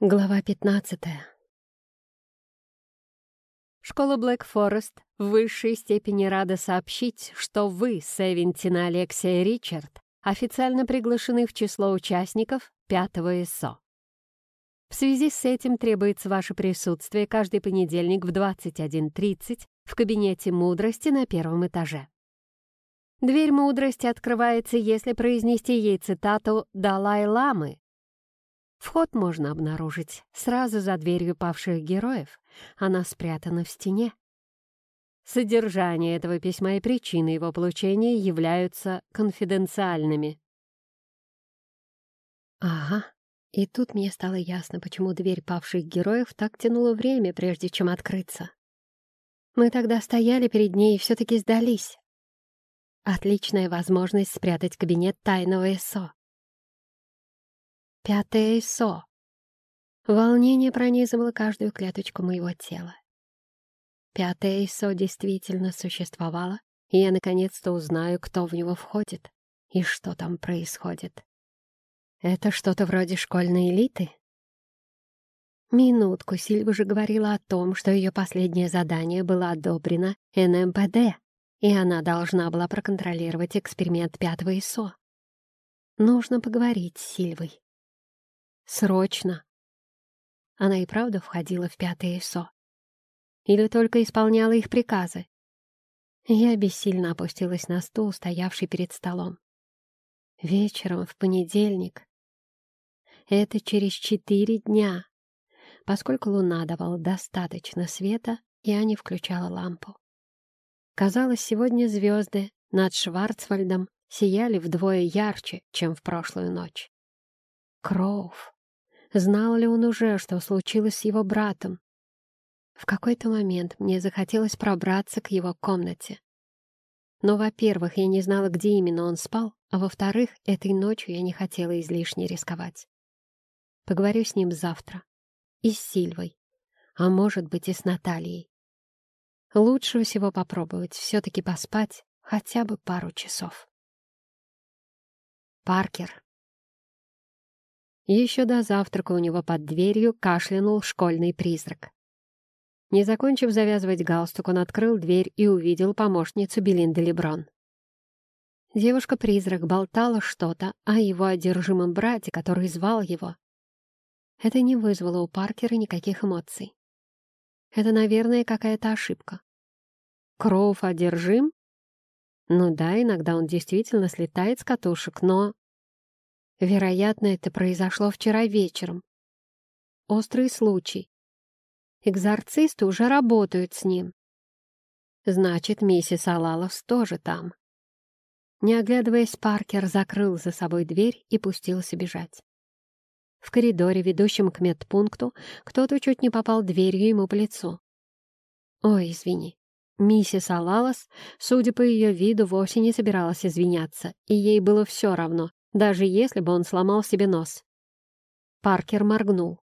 Глава 15 Школа Блэк Форест в высшей степени рада сообщить, что вы, Севентина Алексия Ричард, официально приглашены в число участников пятого ИСО. В связи с этим требуется ваше присутствие каждый понедельник в 21.30 в кабинете мудрости на первом этаже. Дверь мудрости открывается, если произнести ей цитату Далай-ламы Вход можно обнаружить сразу за дверью павших героев. Она спрятана в стене. Содержание этого письма и причины его получения являются конфиденциальными. Ага, и тут мне стало ясно, почему дверь павших героев так тянула время, прежде чем открыться. Мы тогда стояли перед ней и все-таки сдались. Отличная возможность спрятать кабинет тайного СО. Пятое ИСО. Волнение пронизывало каждую клеточку моего тела. Пятое ИСО действительно существовало, и я наконец-то узнаю, кто в него входит и что там происходит. Это что-то вроде школьной элиты? Минутку, Сильва же говорила о том, что ее последнее задание было одобрено НМПД, и она должна была проконтролировать эксперимент пятого ИСО. Нужно поговорить с Сильвой. Срочно!» Она и правда входила в пятое ИСО. Или только исполняла их приказы. Я бессильно опустилась на стул, стоявший перед столом. Вечером, в понедельник. Это через четыре дня. Поскольку луна давала достаточно света, я не включала лампу. Казалось, сегодня звезды над Шварцвальдом сияли вдвое ярче, чем в прошлую ночь. Кроув. Знал ли он уже, что случилось с его братом? В какой-то момент мне захотелось пробраться к его комнате. Но, во-первых, я не знала, где именно он спал, а во-вторых, этой ночью я не хотела излишне рисковать. Поговорю с ним завтра. И с Сильвой. А может быть, и с Натальей. Лучше всего попробовать все-таки поспать хотя бы пару часов. Паркер. Еще до завтрака у него под дверью кашлянул школьный призрак. Не закончив завязывать галстук, он открыл дверь и увидел помощницу Белинды Леброн. Девушка-призрак болтала что-то о его одержимом брате, который звал его. Это не вызвало у Паркера никаких эмоций. Это, наверное, какая-то ошибка. Кроув одержим? Ну да, иногда он действительно слетает с катушек, но... Вероятно, это произошло вчера вечером. Острый случай. Экзорцисты уже работают с ним. Значит, миссис Алаловс тоже там. Не оглядываясь, Паркер закрыл за собой дверь и пустился бежать. В коридоре, ведущем к медпункту, кто-то чуть не попал дверью ему по лицу. «Ой, извини». Миссис Алалас, судя по ее виду, вовсе не собиралась извиняться, и ей было все равно, даже если бы он сломал себе нос. Паркер моргнул.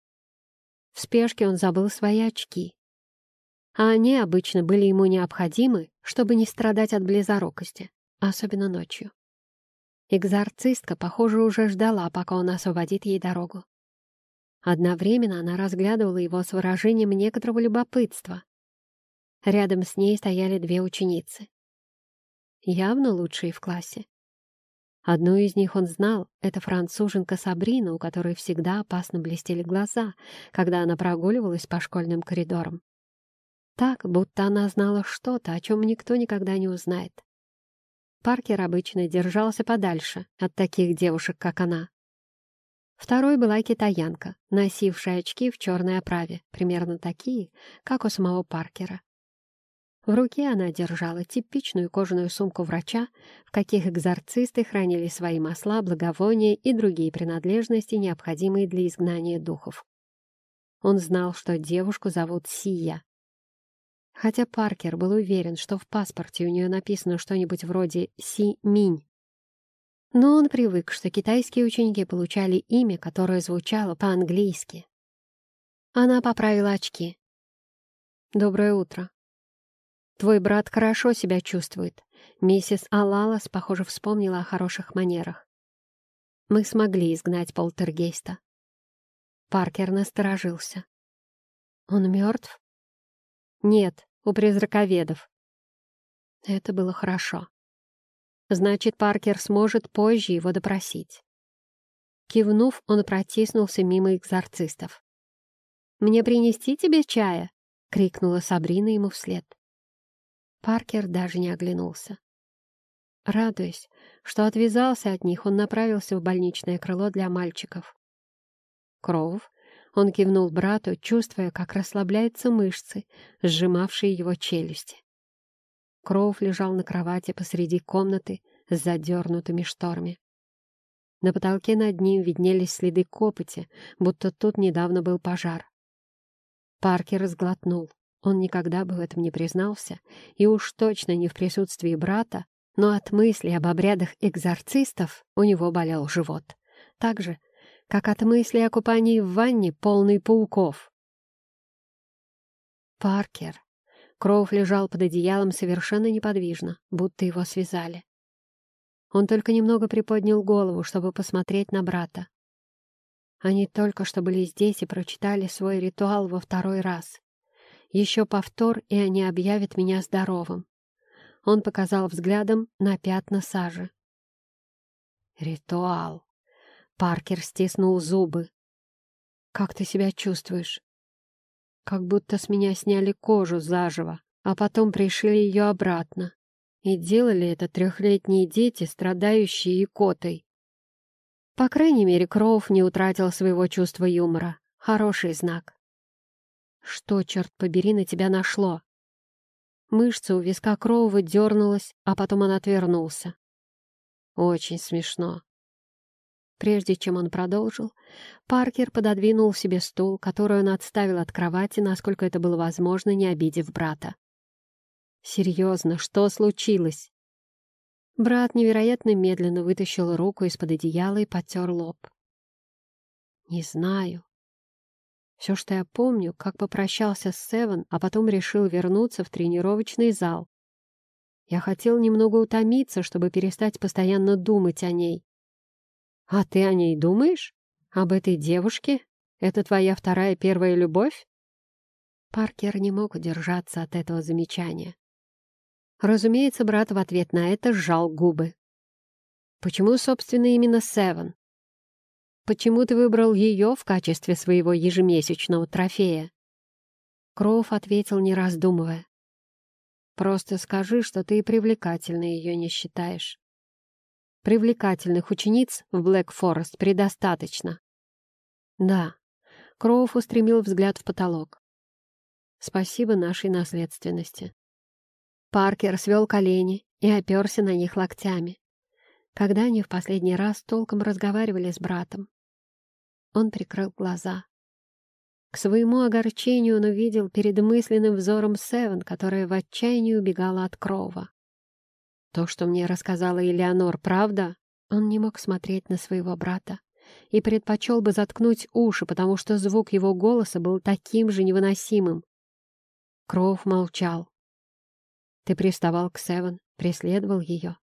В спешке он забыл свои очки. А они обычно были ему необходимы, чтобы не страдать от близорукости, особенно ночью. Экзорцистка, похоже, уже ждала, пока он освободит ей дорогу. Одновременно она разглядывала его с выражением некоторого любопытства. Рядом с ней стояли две ученицы. Явно лучшие в классе. Одну из них он знал — это француженка Сабрина, у которой всегда опасно блестели глаза, когда она прогуливалась по школьным коридорам. Так, будто она знала что-то, о чем никто никогда не узнает. Паркер обычно держался подальше от таких девушек, как она. Второй была китаянка, носившая очки в черной оправе, примерно такие, как у самого Паркера. В руке она держала типичную кожаную сумку врача, в каких экзорцисты хранили свои масла, благовония и другие принадлежности, необходимые для изгнания духов. Он знал, что девушку зовут Сия. Хотя Паркер был уверен, что в паспорте у нее написано что-нибудь вроде Си Минь. Но он привык, что китайские ученики получали имя, которое звучало по-английски. Она поправила очки. «Доброе утро», Твой брат хорошо себя чувствует. Миссис Алалас, похоже, вспомнила о хороших манерах. Мы смогли изгнать полтергейста. Паркер насторожился. «Он мертв?» «Нет, у призраковедов». Это было хорошо. Значит, Паркер сможет позже его допросить. Кивнув, он протиснулся мимо экзорцистов. «Мне принести тебе чая?» — крикнула Сабрина ему вслед. Паркер даже не оглянулся. Радуясь, что отвязался от них, он направился в больничное крыло для мальчиков. Кроув, он кивнул брату, чувствуя, как расслабляются мышцы, сжимавшие его челюсти. Кроув лежал на кровати посреди комнаты с задернутыми шторами. На потолке над ним виднелись следы копоти, будто тут недавно был пожар. Паркер сглотнул. Он никогда бы в этом не признался, и уж точно не в присутствии брата, но от мысли об обрядах экзорцистов у него болел живот. Так же, как от мысли о купании в ванне, полной пауков. Паркер. Кроув лежал под одеялом совершенно неподвижно, будто его связали. Он только немного приподнял голову, чтобы посмотреть на брата. Они только что были здесь и прочитали свой ритуал во второй раз. Еще повтор, и они объявят меня здоровым. Он показал взглядом на пятна сажи. «Ритуал!» Паркер стиснул зубы. «Как ты себя чувствуешь?» «Как будто с меня сняли кожу заживо, а потом пришили ее обратно. И делали это трехлетние дети, страдающие икотой. По крайней мере, Кроув не утратил своего чувства юмора. Хороший знак. Что, черт побери, на тебя нашло? Мышца у виска Кроува дернулась, а потом он отвернулся. Очень смешно. Прежде чем он продолжил, Паркер пододвинул себе стул, который он отставил от кровати, насколько это было возможно, не обидев брата. «Серьезно, что случилось?» Брат невероятно медленно вытащил руку из-под одеяла и потер лоб. «Не знаю. Все, что я помню, как попрощался с Севен, а потом решил вернуться в тренировочный зал. Я хотел немного утомиться, чтобы перестать постоянно думать о ней. А ты о ней думаешь? Об этой девушке? Это твоя вторая первая любовь? Паркер не мог удержаться от этого замечания. Разумеется, брат в ответ на это сжал губы. «Почему, собственно, именно Севен? Почему ты выбрал ее в качестве своего ежемесячного трофея?» Кроув ответил, не раздумывая. «Просто скажи, что ты привлекательной ее не считаешь. Привлекательных учениц в Блэк Форест предостаточно». «Да». Кроув устремил взгляд в потолок. «Спасибо нашей наследственности. Паркер свел колени и оперся на них локтями. Когда они в последний раз толком разговаривали с братом? Он прикрыл глаза. К своему огорчению он увидел перед мысленным взором Севен, которая в отчаянии убегала от Крова. То, что мне рассказала Элеонор, правда? Он не мог смотреть на своего брата и предпочел бы заткнуть уши, потому что звук его голоса был таким же невыносимым. Кров молчал. Ты приставал к Севен, преследовал ее.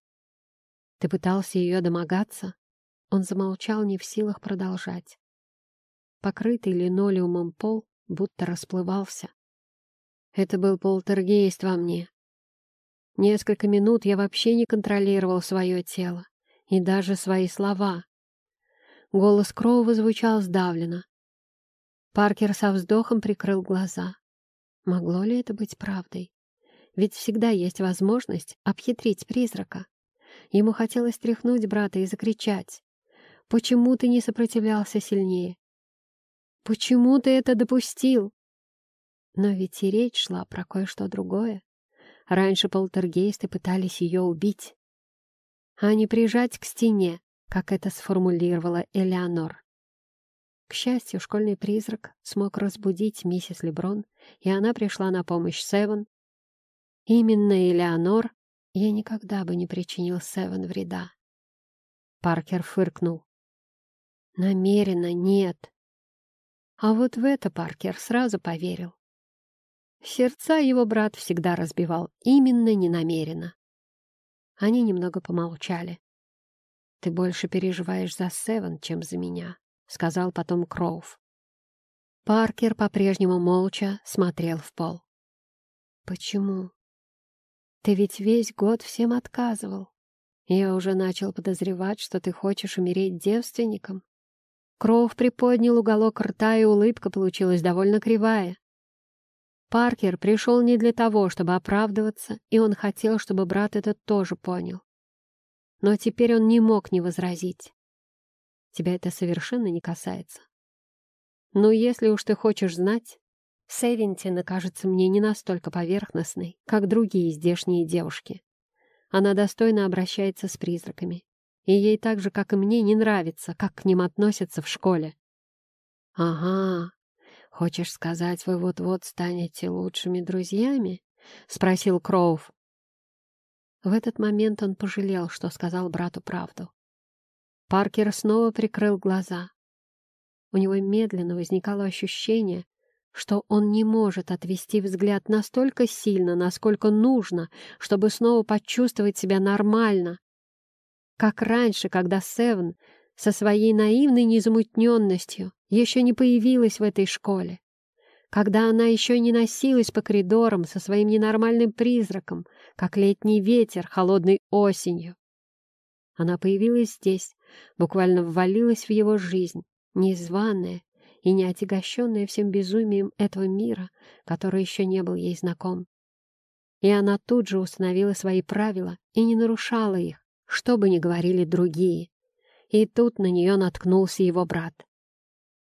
Ты пытался ее домогаться. Он замолчал, не в силах продолжать. Покрытый линолеумом пол будто расплывался. Это был полтергейст во мне. Несколько минут я вообще не контролировал свое тело и даже свои слова. Голос Кроува звучал сдавленно. Паркер со вздохом прикрыл глаза. Могло ли это быть правдой? Ведь всегда есть возможность обхитрить призрака. Ему хотелось тряхнуть брата и закричать. «Почему ты не сопротивлялся сильнее? Почему ты это допустил?» Но ведь и речь шла про кое-что другое. Раньше полтергейсты пытались ее убить, а не прижать к стене, как это сформулировала Элеонор. К счастью, школьный призрак смог разбудить миссис Леброн, и она пришла на помощь Севен, Именно Элеонор я никогда бы не причинил Севен вреда. Паркер фыркнул. Намеренно нет. А вот в это Паркер сразу поверил. Сердца его брат всегда разбивал именно ненамеренно. Они немного помолчали. «Ты больше переживаешь за Севен, чем за меня», — сказал потом Кроув. Паркер по-прежнему молча смотрел в пол. «Почему? Ты ведь весь год всем отказывал. Я уже начал подозревать, что ты хочешь умереть девственником». Кроув приподнял уголок рта, и улыбка получилась довольно кривая. Паркер пришел не для того, чтобы оправдываться, и он хотел, чтобы брат это тоже понял. Но теперь он не мог не возразить. Тебя это совершенно не касается. Но если уж ты хочешь знать, Севентина кажется мне не настолько поверхностной, как другие здешние девушки. Она достойно обращается с призраками. И ей так же, как и мне, не нравится, как к ним относятся в школе. «Ага, «Хочешь сказать, вы вот-вот станете лучшими друзьями?» — спросил Кроув. В этот момент он пожалел, что сказал брату правду. Паркер снова прикрыл глаза. У него медленно возникало ощущение, что он не может отвести взгляд настолько сильно, насколько нужно, чтобы снова почувствовать себя нормально. Как раньше, когда Севен со своей наивной незамутненностью еще не появилась в этой школе, когда она еще не носилась по коридорам со своим ненормальным призраком, как летний ветер холодной осенью. Она появилась здесь, буквально ввалилась в его жизнь, незваная и не всем безумием этого мира, который еще не был ей знаком. И она тут же установила свои правила и не нарушала их, что бы ни говорили другие. И тут на нее наткнулся его брат.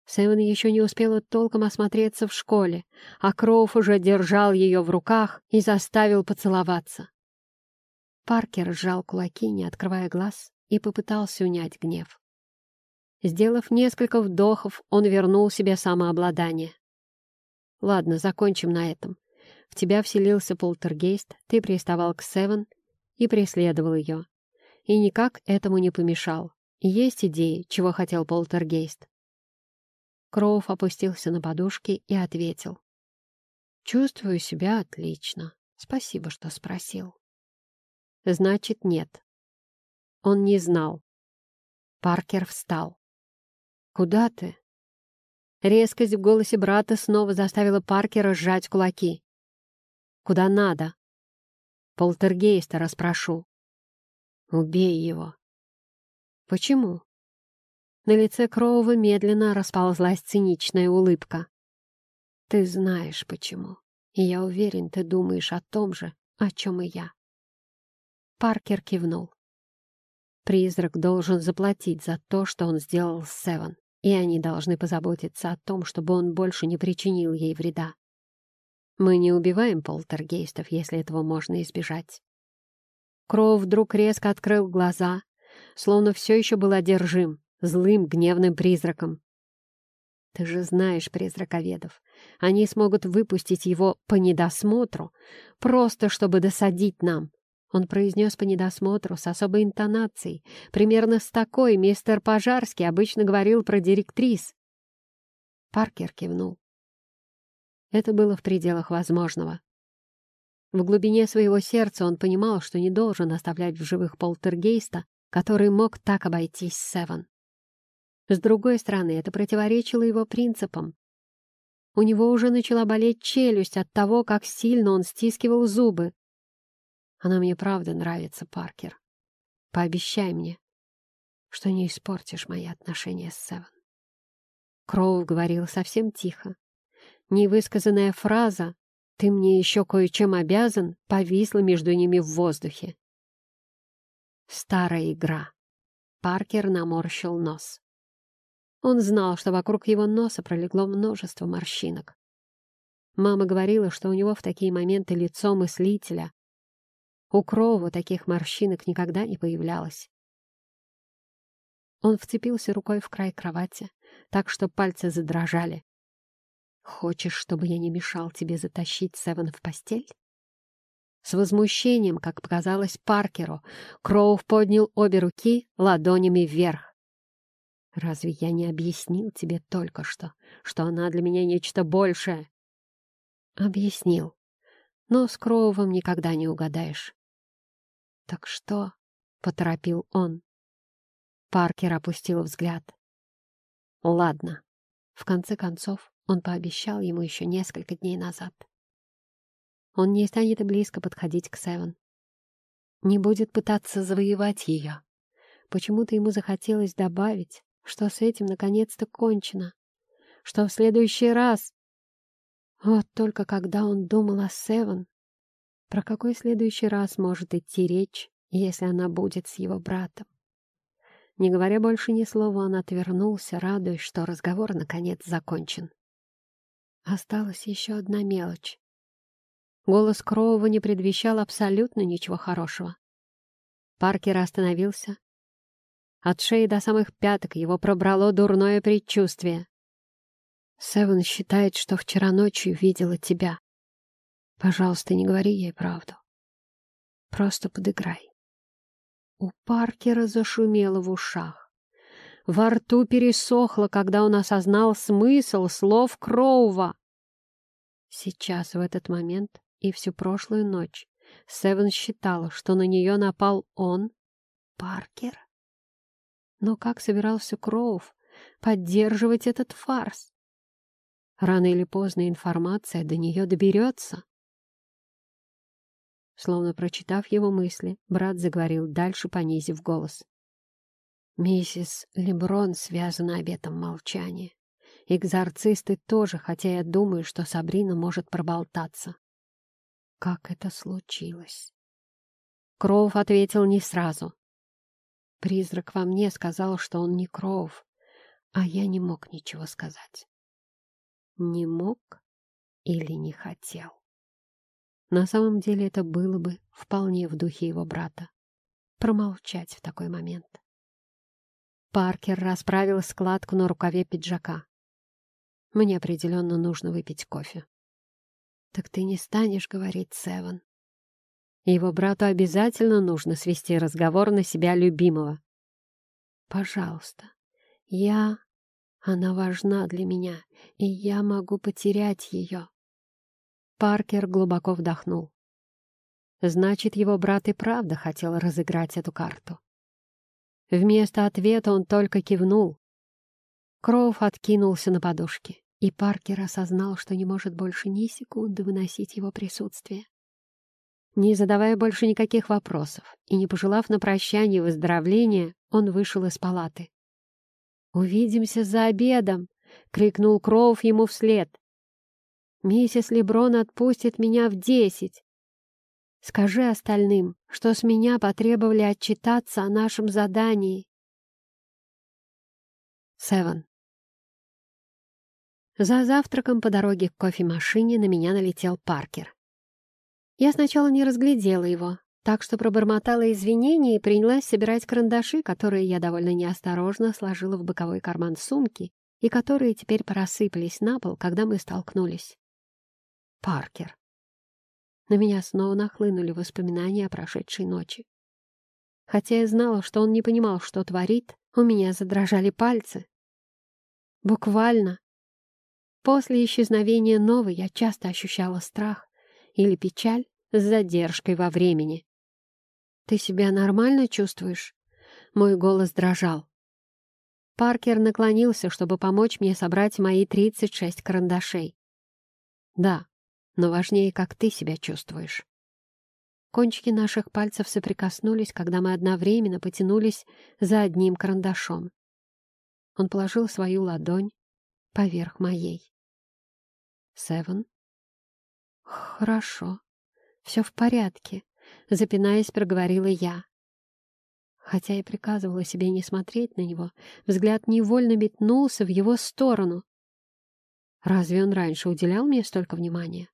Сэвен еще не успела толком осмотреться в школе, а Кроув уже держал ее в руках и заставил поцеловаться. Паркер сжал кулаки, не открывая глаз, и попытался унять гнев. Сделав несколько вдохов, он вернул себе самообладание. «Ладно, закончим на этом. В тебя вселился полтергейст, ты приставал к Севен и преследовал ее. И никак этому не помешал. Есть идеи, чего хотел полтергейст?» Кроув опустился на подушки и ответил. «Чувствую себя отлично. Спасибо, что спросил». «Значит, нет». Он не знал. Паркер встал. «Куда ты?» Резкость в голосе брата снова заставила Паркера сжать кулаки. «Куда надо?» «Полтергейста расспрошу». «Убей его», «Почему?» На лице Кроува медленно расползлась циничная улыбка. «Ты знаешь, почему. И я уверен, ты думаешь о том же, о чем и я». Паркер кивнул. Призрак должен заплатить за то, что он сделал с Севен, и они должны позаботиться о том, чтобы он больше не причинил ей вреда. Мы не убиваем полтергейстов, если этого можно избежать. Кроу вдруг резко открыл глаза, словно все еще был одержим злым гневным призраком. Ты же знаешь призраковедов. Они смогут выпустить его по недосмотру, просто чтобы досадить нам. Он произнес по недосмотру с особой интонацией. Примерно с такой мистер Пожарский обычно говорил про директрис. Паркер кивнул. Это было в пределах возможного. В глубине своего сердца он понимал, что не должен оставлять в живых полтергейста, который мог так обойтись Севен. С другой стороны, это противоречило его принципам. У него уже начала болеть челюсть от того, как сильно он стискивал зубы. Она мне правда нравится, Паркер. Пообещай мне, что не испортишь мои отношения с Севен. Кроу говорил совсем тихо. Невысказанная фраза «ты мне еще кое-чем обязан» повисла между ними в воздухе. Старая игра. Паркер наморщил нос. Он знал, что вокруг его носа пролегло множество морщинок. Мама говорила, что у него в такие моменты лицо мыслителя. У Кроува таких морщинок никогда не появлялось. Он вцепился рукой в край кровати, так что пальцы задрожали. «Хочешь, чтобы я не мешал тебе затащить Севен в постель?» С возмущением, как показалось Паркеру, Кроув поднял обе руки ладонями вверх. «Разве я не объяснил тебе только что, что она для меня нечто большее?» «Объяснил. Но с Кроувом никогда не угадаешь». «Так что?» — поторопил он. Паркер опустил взгляд. «Ладно». В конце концов, он пообещал ему еще несколько дней назад. Он не станет и близко подходить к Севен. Не будет пытаться завоевать ее. Почему-то ему захотелось добавить, что с этим наконец-то кончено, что в следующий раз... Вот только когда он думал о Севен, про какой следующий раз может идти речь, если она будет с его братом? Не говоря больше ни слова, он отвернулся, радуясь, что разговор наконец закончен. Осталась еще одна мелочь. Голос Кроува не предвещал абсолютно ничего хорошего. Паркер остановился. От шеи до самых пяток его пробрало дурное предчувствие. Севен считает, что вчера ночью видела тебя. Пожалуйста, не говори ей правду. Просто подыграй. У Паркера зашумело в ушах. Во рту пересохло, когда он осознал смысл слов Кроува. Сейчас, в этот момент и всю прошлую ночь, Севен считала, что на нее напал он, Паркер. Но как собирался Кроув поддерживать этот фарс? Рано или поздно информация до нее доберется. Словно прочитав его мысли, брат заговорил дальше, понизив голос. «Миссис Леброн связана обетом молчания. Экзорцисты тоже, хотя я думаю, что Сабрина может проболтаться. Как это случилось?» Кроув ответил не сразу. Призрак во мне сказал, что он не Кроув, а я не мог ничего сказать. Не мог или не хотел. На самом деле это было бы вполне в духе его брата. Промолчать в такой момент. Паркер расправил складку на рукаве пиджака. Мне определенно нужно выпить кофе. Так ты не станешь говорить, Севен. Его брату обязательно нужно свести разговор на себя любимого. Пожалуйста, я... Она важна для меня, и я могу потерять ее. Паркер глубоко вдохнул. Значит, его брат и правда хотел разыграть эту карту. Вместо ответа он только кивнул. Кроув откинулся на подушке, и Паркер осознал, что не может больше ни секунды выносить его присутствие. Не задавая больше никаких вопросов и не пожелав на прощание выздоровления, он вышел из палаты. «Увидимся за обедом!» — крикнул Кроув ему вслед. Миссис Леброн отпустит меня в десять. Скажи остальным, что с меня потребовали отчитаться о нашем задании. Севен. За завтраком по дороге к кофемашине на меня налетел Паркер. Я сначала не разглядела его, так что пробормотала извинения и принялась собирать карандаши, которые я довольно неосторожно сложила в боковой карман сумки и которые теперь просыпались на пол, когда мы столкнулись. Паркер. На меня снова нахлынули воспоминания о прошедшей ночи. Хотя я знала, что он не понимал, что творит, у меня задрожали пальцы. Буквально. После исчезновения Новой я часто ощущала страх или печаль с задержкой во времени. «Ты себя нормально чувствуешь?» Мой голос дрожал. Паркер наклонился, чтобы помочь мне собрать мои 36 карандашей. «Да, но важнее, как ты себя чувствуешь. Кончики наших пальцев соприкоснулись, когда мы одновременно потянулись за одним карандашом. Он положил свою ладонь поверх моей. «Севен?» «Хорошо. Все в порядке», — запинаясь, проговорила я. Хотя я приказывала себе не смотреть на него, взгляд невольно метнулся в его сторону. Разве он раньше уделял мне столько внимания?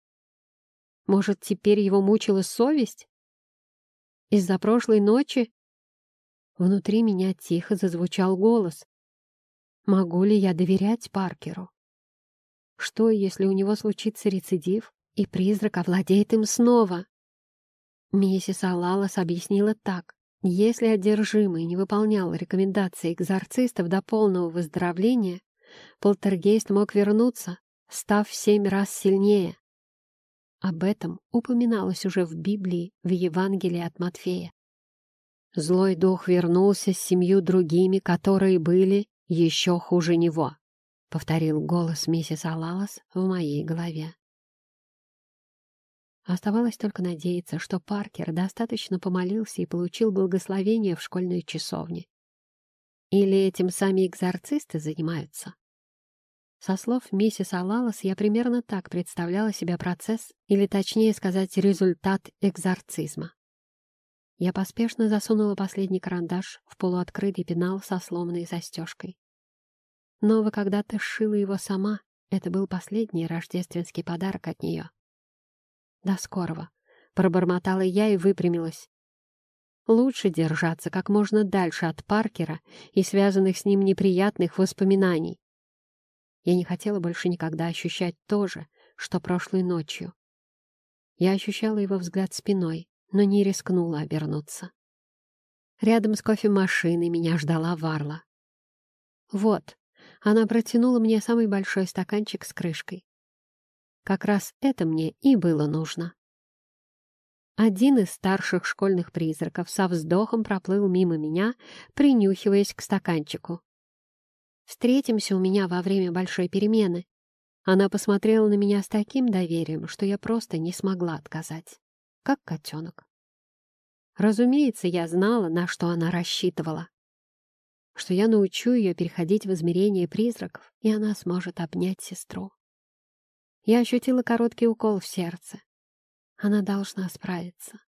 Может, теперь его мучила совесть? Из-за прошлой ночи? Внутри меня тихо зазвучал голос. Могу ли я доверять Паркеру? Что, если у него случится рецидив, и призрак овладеет им снова? Миссис Алалас объяснила так. Если одержимый не выполнял рекомендации экзорцистов до полного выздоровления, полтергейст мог вернуться, став в семь раз сильнее. Об этом упоминалось уже в Библии, в Евангелии от Матфея. Злой дух вернулся с семью другими, которые были еще хуже него. повторил голос миссис Алалас в моей голове. Оставалось только надеяться, что Паркер достаточно помолился и получил благословение в школьной часовне. Или этим сами экзорцисты занимаются? Со слов миссис Алалас я примерно так представляла себе процесс, или точнее сказать, результат экзорцизма. Я поспешно засунула последний карандаш в полуоткрытый пенал со сломанной застежкой. Но вы когда-то сшила его сама, это был последний рождественский подарок от нее. До скорого. Пробормотала я и выпрямилась. Лучше держаться как можно дальше от Паркера и связанных с ним неприятных воспоминаний. Я не хотела больше никогда ощущать то же, что прошлой ночью. Я ощущала его взгляд спиной, но не рискнула обернуться. Рядом с кофемашиной меня ждала Варла. «Вот», — она протянула мне самый большой стаканчик с крышкой. Как раз это мне и было нужно. Один из старших школьных призраков со вздохом проплыл мимо меня, принюхиваясь к стаканчику. «Встретимся у меня во время большой перемены». Она посмотрела на меня с таким доверием, что я просто не смогла отказать. Как котенок. Разумеется, я знала, на что она рассчитывала. Что я научу ее переходить в измерение призраков, и она сможет обнять сестру. Я ощутила короткий укол в сердце. Она должна справиться.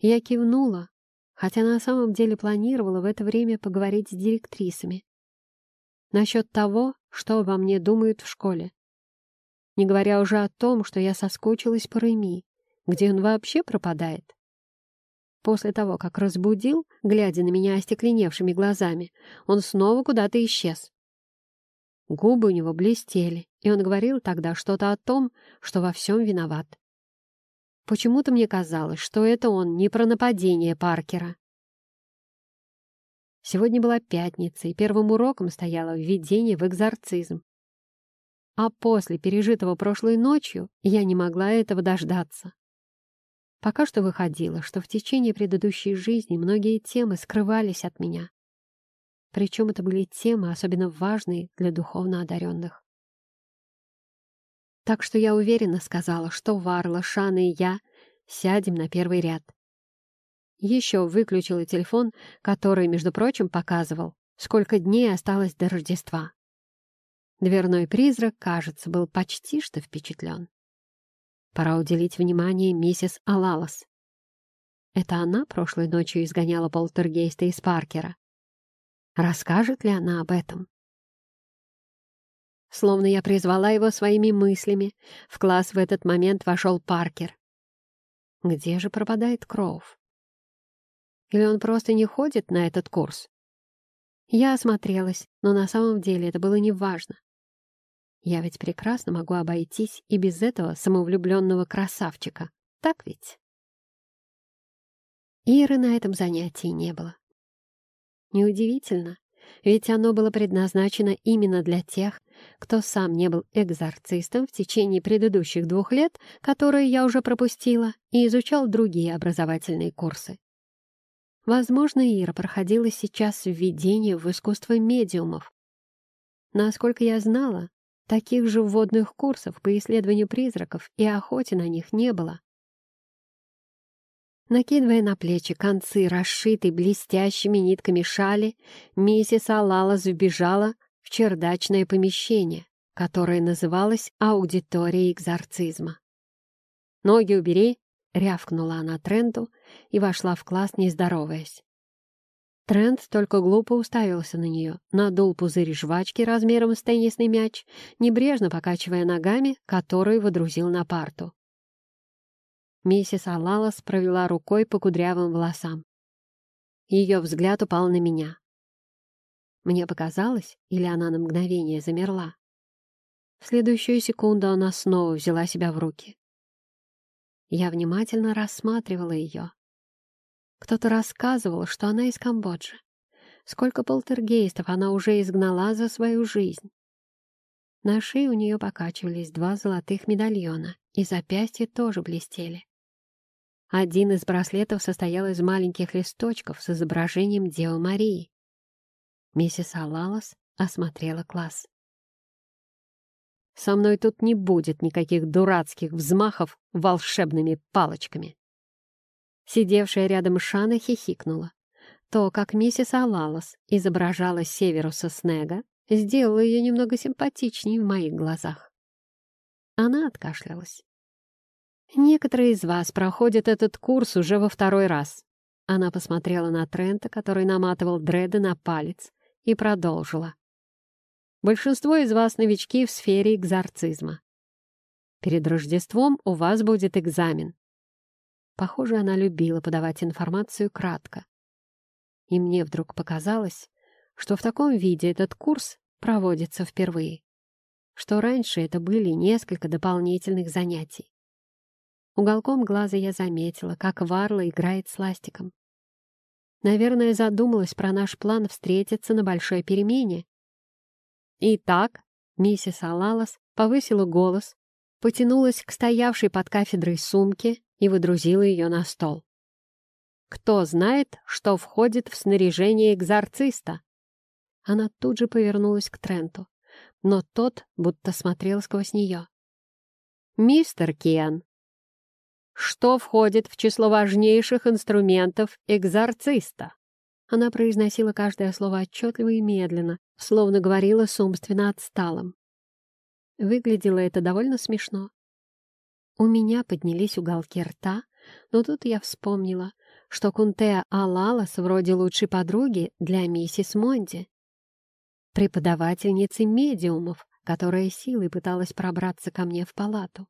Я кивнула, хотя на самом деле планировала в это время поговорить с директрисами. Насчет того, что обо мне думают в школе. Не говоря уже о том, что я соскучилась по Реми, где он вообще пропадает. После того, как разбудил, глядя на меня остекленевшими глазами, он снова куда-то исчез. Губы у него блестели, и он говорил тогда что-то о том, что во всем виноват. Почему-то мне казалось, что это он не про нападение Паркера. Сегодня была пятница, и первым уроком стояло введение в экзорцизм. А после пережитого прошлой ночью я не могла этого дождаться. Пока что выходило, что в течение предыдущей жизни многие темы скрывались от меня. Причем это были темы особенно важные для духовно одаренных. Так что я уверенно сказала, что Варла, Шана и я сядем на первый ряд. Еще выключила телефон, который, между прочим, показывал, сколько дней осталось до Рождества. Дверной призрак, кажется, был почти что впечатлен. Пора уделить внимание миссис Алалас. Это она прошлой ночью изгоняла полтергейста из Паркера. Расскажет ли она об этом? Словно я призвала его своими мыслями, в класс в этот момент вошел Паркер. Где же пропадает Кроув? Или он просто не ходит на этот курс? Я осмотрелась, но на самом деле это было неважно. Я ведь прекрасно могу обойтись и без этого самовлюбленного красавчика. Так ведь? Иры на этом занятии не было. Неудивительно, ведь оно было предназначено именно для тех, кто сам не был экзорцистом в течение предыдущих двух лет, которые я уже пропустила, и изучал другие образовательные курсы. Возможно, Ира проходила сейчас введение в искусство медиумов. Насколько я знала, таких же вводных курсов по исследованию призраков и охоте на них не было. Накидывая на плечи концы, расшитой блестящими нитками шали, миссис Алалас вбежала в чердачное помещение, которое называлось аудиторией экзорцизма. «Ноги убери!» — рявкнула она Тренту и вошла в класс, не здороваясь. Трент только глупо уставился на нее, надул пузырь жвачки размером с теннисный мяч, небрежно покачивая ногами, который водрузил на парту. Миссис Алалас провела рукой по кудрявым волосам. Ее взгляд упал на меня. Мне показалось, или она на мгновение замерла. В следующую секунду она снова взяла себя в руки. Я внимательно рассматривала ее. Кто-то рассказывал, что она из Камбоджи. Сколько полтергейстов она уже изгнала за свою жизнь. На шее у нее покачивались два золотых медальона, и запястья тоже блестели. Один из браслетов состоял из маленьких листочков с изображением Девы Марии. Миссис Алалас осмотрела класс. Со мной тут не будет никаких дурацких взмахов волшебными палочками. Сидевшая рядом Шана хихикнула. То, как миссис Алалас изображала Северуса Снега, сделало ее немного симпатичнее в моих глазах. Она откашлялась. «Некоторые из вас проходят этот курс уже во второй раз». Она посмотрела на Трента, который наматывал дреды на палец, и продолжила. «Большинство из вас новички в сфере экзорцизма. Перед Рождеством у вас будет экзамен. Похоже, она любила подавать информацию кратко. И мне вдруг показалось, что в таком виде этот курс проводится впервые, что раньше это были несколько дополнительных занятий. Уголком глаза я заметила, как Варла играет с ластиком. Наверное, задумалась про наш план встретиться на большой перемене. Итак, миссис Алалас повысила голос, потянулась к стоявшей под кафедрой сумке и выдрузила ее на стол. «Кто знает, что входит в снаряжение экзорциста?» Она тут же повернулась к Тренту, но тот будто смотрел сквозь нее. «Мистер Киан, что входит в число важнейших инструментов экзорциста?» Она произносила каждое слово отчетливо и медленно, словно говорила с умственно отсталым. Выглядело это довольно смешно. У меня поднялись уголки рта, но тут я вспомнила, что Кунтеа Алалас вроде лучшей подруги для миссис Монди, преподавательницы медиумов, которая силой пыталась пробраться ко мне в палату.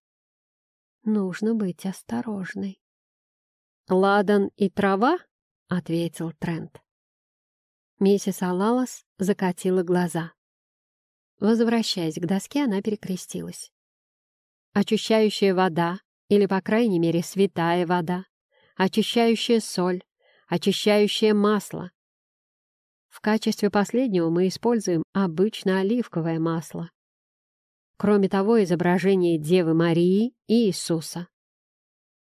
Нужно быть осторожной. «Ладан и трава?» — ответил Трент. Миссис Алалас закатила глаза. Возвращаясь к доске, она перекрестилась очищающая вода, или, по крайней мере, святая вода, очищающая соль, очищающее масло. В качестве последнего мы используем обычно оливковое масло. Кроме того, изображение Девы Марии и Иисуса.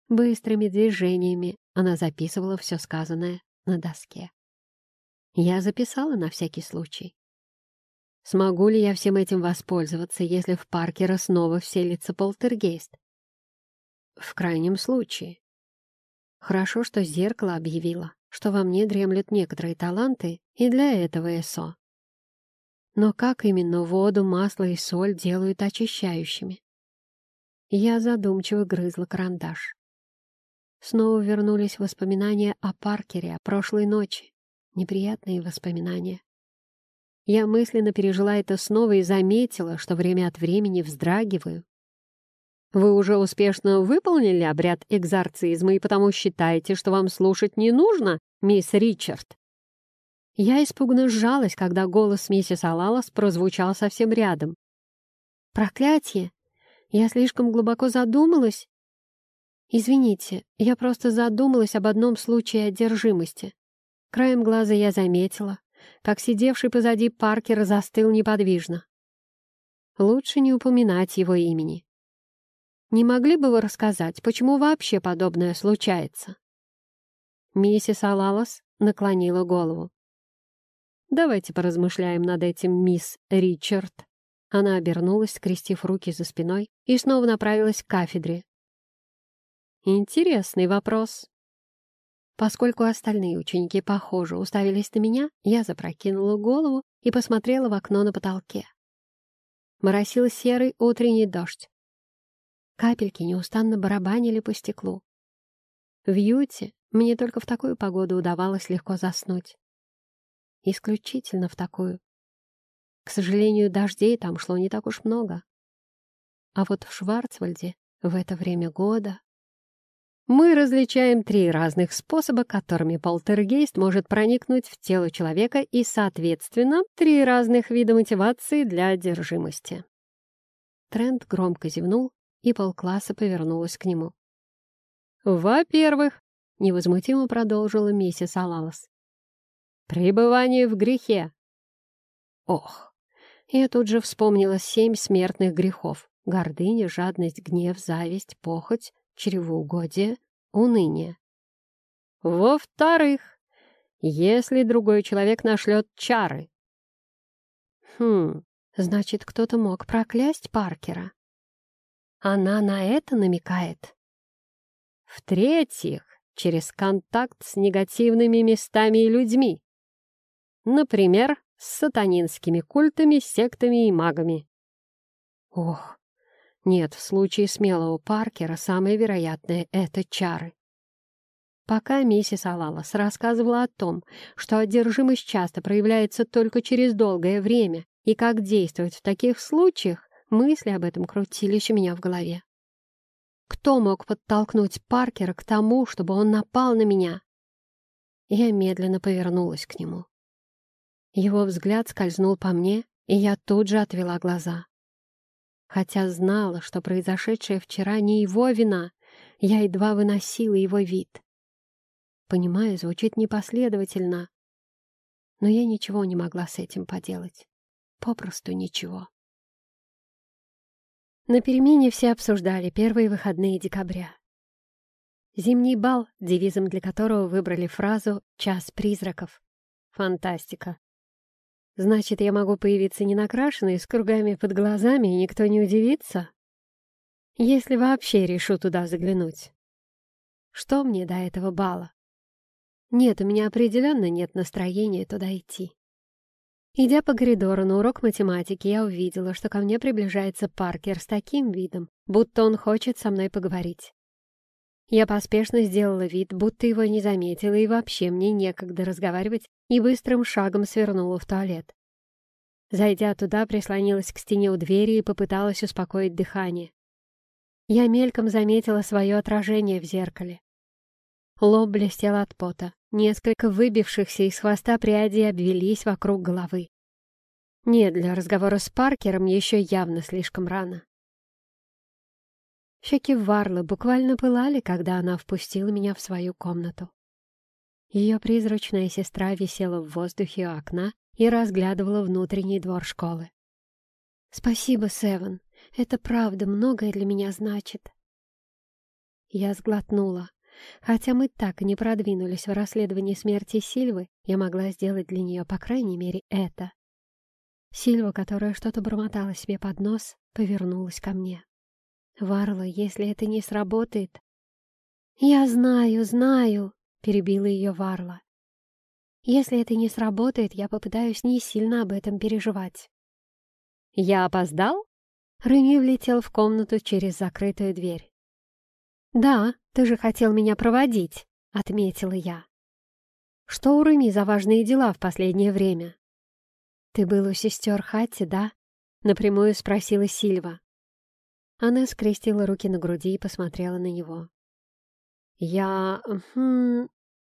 Быстрыми движениями она записывала все сказанное на доске. Я записала на всякий случай. Смогу ли я всем этим воспользоваться, если в Паркера снова вселится полтергейст? В крайнем случае. Хорошо, что зеркало объявило, что во мне дремлют некоторые таланты и для этого ЭСО. Но как именно воду, масло и соль делают очищающими? Я задумчиво грызла карандаш. Снова вернулись воспоминания о Паркере, о прошлой ночи. Неприятные воспоминания. Я мысленно пережила это снова и заметила, что время от времени вздрагиваю. Вы уже успешно выполнили обряд экзорцизма и потому считаете, что вам слушать не нужно, мисс Ричард? Я испуганно сжалась, когда голос миссис Алалас прозвучал совсем рядом. «Проклятие! Я слишком глубоко задумалась!» «Извините, я просто задумалась об одном случае одержимости. Краем глаза я заметила, как сидевший позади Паркер застыл неподвижно. Лучше не упоминать его имени. Не могли бы вы рассказать, почему вообще подобное случается?» Миссис Алалас наклонила голову. «Давайте поразмышляем над этим, мисс Ричард». Она обернулась, скрестив руки за спиной, и снова направилась к кафедре. «Интересный вопрос. Поскольку остальные ученики, похоже, уставились на меня, я запрокинула голову и посмотрела в окно на потолке. Моросил серый утренний дождь. Капельки неустанно барабанили по стеклу. В Юте мне только в такую погоду удавалось легко заснуть. Исключительно в такую. К сожалению, дождей там шло не так уж много. А вот в Шварцвальде в это время года мы различаем три разных способа, которыми полтергейст может проникнуть в тело человека и, соответственно, три разных вида мотивации для одержимости. Трент громко зевнул, и полкласса повернулась к нему. «Во-первых», — невозмутимо продолжила миссис Алалас, «пребывание в грехе». Ох, я тут же вспомнила семь смертных грехов — гордыня, жадность, гнев, зависть, похоть, чревоугодие, уныние. Во-вторых, если другой человек нашлет чары. Хм, Значит, кто-то мог проклясть Паркера. Она на это намекает. В-третьих, через контакт с негативными местами и людьми. Например, с сатанинскими культами, сектами и магами. Ох, нет, в случае смелого Паркера самое вероятное — это чары. Пока миссис Алалас рассказывала о том, что одержимость часто проявляется только через долгое время, и как действовать в таких случаях, мысли об этом крутились у меня в голове. Кто мог подтолкнуть Паркера к тому, чтобы он напал на меня? Я медленно повернулась к нему. Его взгляд скользнул по мне, и я тут же отвела глаза. Хотя знала, что произошедшее вчера не его вина, я едва выносила его вид. Понимаю, звучит непоследовательно, но я ничего не могла с этим поделать. Попросту ничего. На перемене все обсуждали первые выходные декабря. Зимний бал, девизом для которого выбрали фразу «час призраков». Фантастика. Значит, я могу появиться ненакрашенной, с кругами под глазами, и никто не удивится? Если вообще решу туда заглянуть. Что мне до этого бала? Нет, у меня определенно нет настроения туда идти. Идя по коридору на урок математики, я увидела, что ко мне приближается Паркер с таким видом, будто он хочет со мной поговорить. Я поспешно сделала вид, будто его не заметила, и вообще мне некогда разговаривать, и быстрым шагом свернула в туалет. Зайдя туда, прислонилась к стене у двери и попыталась успокоить дыхание. Я мельком заметила свое отражение в зеркале. Лоб блестел от пота. Несколько выбившихся из хвоста прядей обвелись вокруг головы. Нет, для разговора с Паркером еще явно слишком рано. Щеки Варлы буквально пылали, когда она впустила меня в свою комнату. Ее призрачная сестра висела в воздухе у окна и разглядывала внутренний двор школы. «Спасибо, Севен. Это правда многое для меня значит». Я сглотнула. Хотя мы так и не продвинулись в расследовании смерти Сильвы, я могла сделать для нее, по крайней мере, это. Сильва, которая что-то бормотала себе под нос, повернулась ко мне. «Варла, если это не сработает...» «Я знаю, знаю!» — перебила ее Варла. «Если это не сработает, я попытаюсь не сильно об этом переживать». «Я опоздал?» Реми влетел в комнату через закрытую дверь. «Да, ты же хотел меня проводить», — отметила я. «Что у Реми за важные дела в последнее время?» «Ты был у сестер Хатти, да?» — напрямую спросила Сильва. Она скрестила руки на груди и посмотрела на него. «Я... Хм...»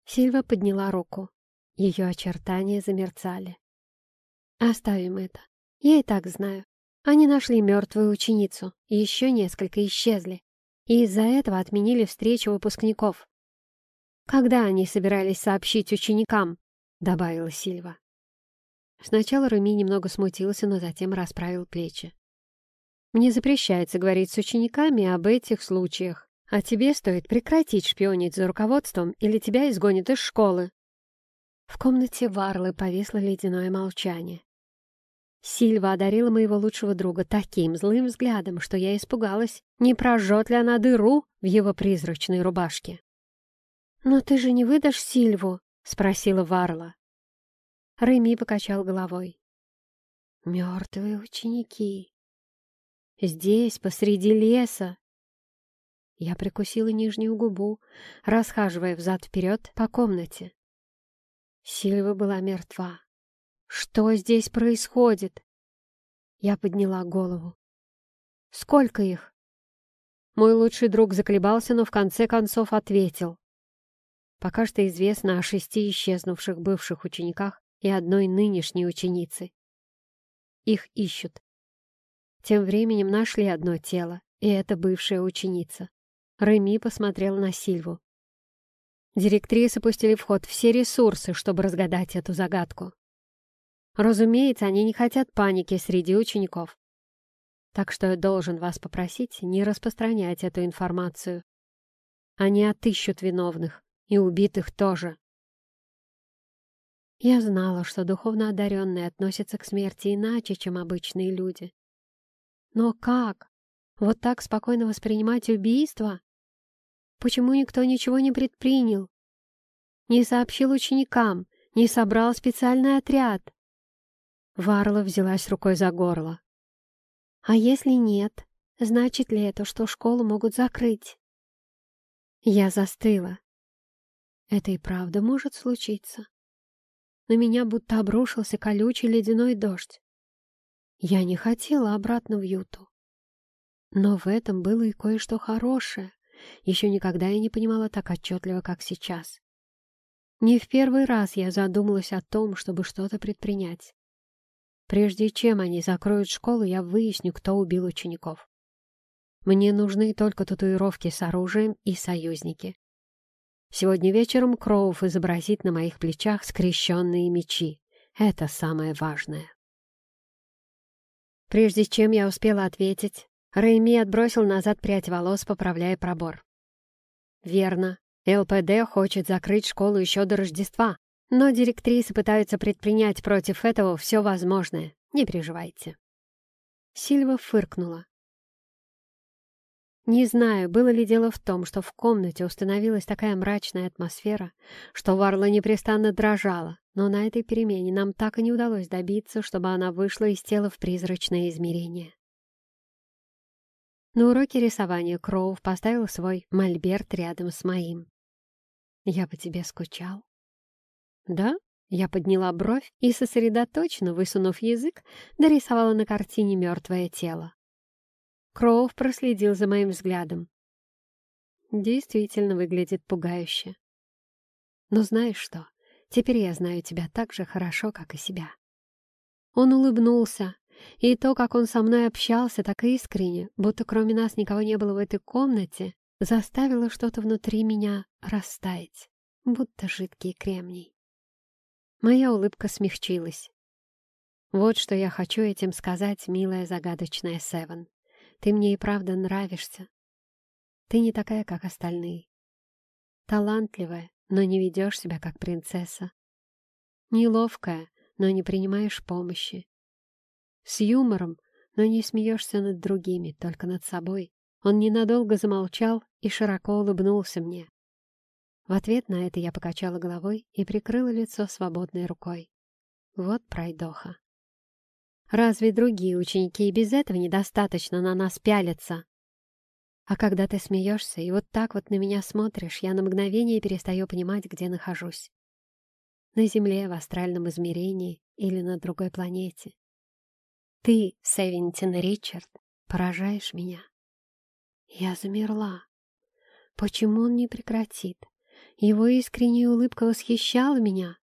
Сильва подняла руку. Ее очертания замерцали. «Оставим это. Я и так знаю. Они нашли мертвую ученицу, и еще несколько исчезли и из-за этого отменили встречу выпускников. «Когда они собирались сообщить ученикам?» — добавила Сильва. Сначала Руми немного смутился, но затем расправил плечи. «Мне запрещается говорить с учениками об этих случаях, а тебе стоит прекратить шпионить за руководством, или тебя изгонят из школы». В комнате Варлы повисло ледяное молчание. Сильва одарила моего лучшего друга таким злым взглядом, что я испугалась, не прожжет ли она дыру в его призрачной рубашке. «Но ты же не выдашь Сильву?» — спросила Варла. Реми покачал головой. «Мертвые ученики. Здесь, посреди леса». Я прикусила нижнюю губу, расхаживая взад-вперед по комнате. Сильва была мертва. Что здесь происходит? Я подняла голову. Сколько их? Мой лучший друг заколебался, но в конце концов ответил. Пока что известно о шести исчезнувших бывших учениках и одной нынешней ученице. Их ищут. Тем временем нашли одно тело, и это бывшая ученица. Реми посмотрел на Сильву. Директрисы пустили в ход все ресурсы, чтобы разгадать эту загадку. Разумеется, они не хотят паники среди учеников. Так что я должен вас попросить не распространять эту информацию. Они отыщут виновных, и убитых тоже. Я знала, что духовно одаренные относятся к смерти иначе, чем обычные люди. Но как? Вот так спокойно воспринимать убийство? Почему никто ничего не предпринял? Не сообщил ученикам, не собрал специальный отряд? Варла взялась рукой за горло. А если нет, значит ли это, что школу могут закрыть? Я застыла. Это и правда может случиться. На меня будто обрушился колючий ледяной дождь. Я не хотела обратно в Юту. Но в этом было и кое-что хорошее. Еще никогда я не понимала так отчетливо, как сейчас. Не в первый раз я задумалась о том, чтобы что-то предпринять. Прежде чем они закроют школу, я выясню, кто убил учеников. Мне нужны только татуировки с оружием и союзники. Сегодня вечером Кроув изобразит на моих плечах скрещенные мечи. Это самое важное. Прежде чем я успела ответить, Рэйми отбросил назад прядь волос, поправляя пробор. «Верно. ЛПД хочет закрыть школу еще до Рождества, но директрисы пытаются предпринять против этого все возможное. Не переживайте». Сильва фыркнула. Не знаю, было ли дело в том, что в комнате установилась такая мрачная атмосфера, что Варла непрестанно дрожала, но на этой перемене нам так и не удалось добиться, чтобы она вышла из тела в призрачное измерение. На уроке рисования Кроув поставил свой мольберт рядом с моим. «Я по тебе скучал». «Да?» Я подняла бровь и, сосредоточенно высунув язык, дорисовала на картине мертвое тело. Кроув проследил за моим взглядом. Действительно выглядит пугающе. Но знаешь что, теперь я знаю тебя так же хорошо, как и себя. Он улыбнулся, и то, как он со мной общался так искренне, будто кроме нас никого не было в этой комнате, заставило что-то внутри меня растаять, будто жидкий кремний. Моя улыбка смягчилась. Вот что я хочу этим сказать, милая загадочная Севен. Ты мне и правда нравишься. Ты не такая, как остальные. Талантливая, но не ведешь себя как принцесса. Неловкая, но не принимаешь помощи. С юмором, но не смеешься над другими, только над собой. Он ненадолго замолчал и широко улыбнулся мне. В ответ на это я покачала головой и прикрыла лицо свободной рукой. Вот пройдоха. Разве другие ученики и без этого недостаточно на нас пялятся? А когда ты смеешься и вот так вот на меня смотришь, я на мгновение перестаю понимать, где нахожусь. На Земле, в астральном измерении или на другой планете. Ты, Севентин Ричард, поражаешь меня. Я замерла. Почему он не прекратит? Его искренняя улыбка восхищала меня.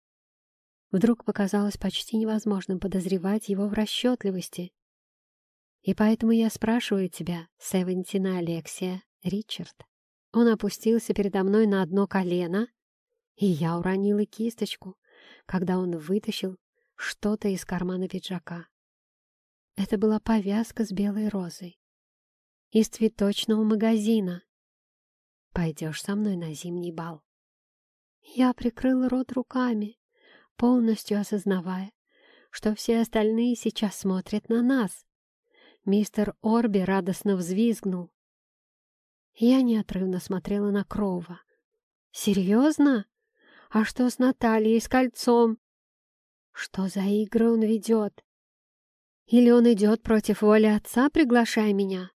Вдруг показалось почти невозможным подозревать его в расчетливости. И поэтому я спрашиваю тебя, Севентина Алексия, Ричард. Он опустился передо мной на одно колено, и я уронила кисточку, когда он вытащил что-то из кармана пиджака. Это была повязка с белой розой. Из цветочного магазина. Пойдешь со мной на зимний бал. Я прикрыла рот руками полностью осознавая, что все остальные сейчас смотрят на нас. Мистер Орби радостно взвизгнул. Я неотрывно смотрела на Крова. «Серьезно? А что с Натальей, с кольцом? Что за игры он ведет? Или он идет против воли отца, приглашая меня?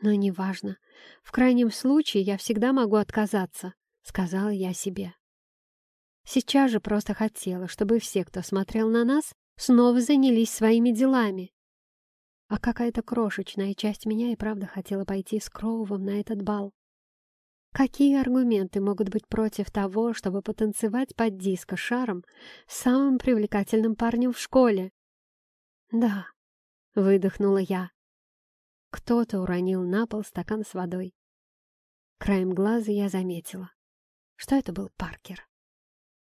Но неважно. В крайнем случае я всегда могу отказаться», — сказала я себе. Сейчас же просто хотела, чтобы все, кто смотрел на нас, снова занялись своими делами. А какая-то крошечная часть меня и правда хотела пойти с Кроувом на этот бал. Какие аргументы могут быть против того, чтобы потанцевать под диско шаром с самым привлекательным парнем в школе? Да, выдохнула я. Кто-то уронил на пол стакан с водой. Краем глаза я заметила, что это был Паркер.